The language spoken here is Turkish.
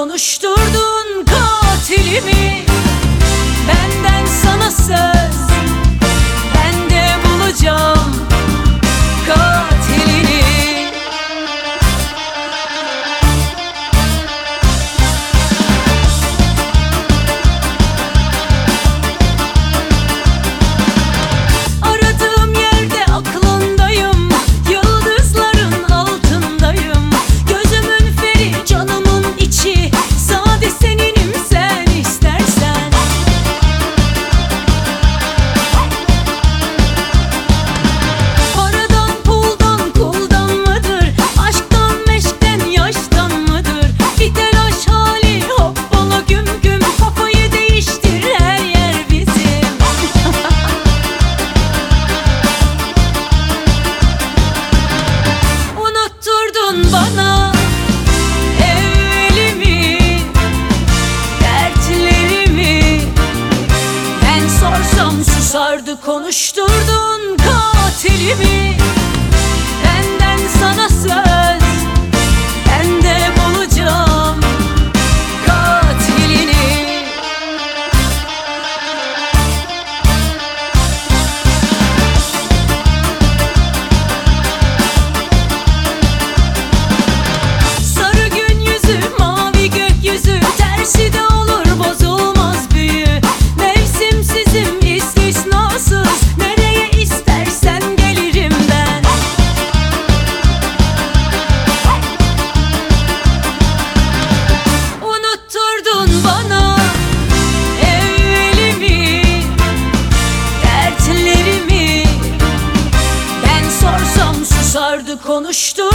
konuşturdun katilimi. Benden sana söz Sardı konuşturdun konuştu.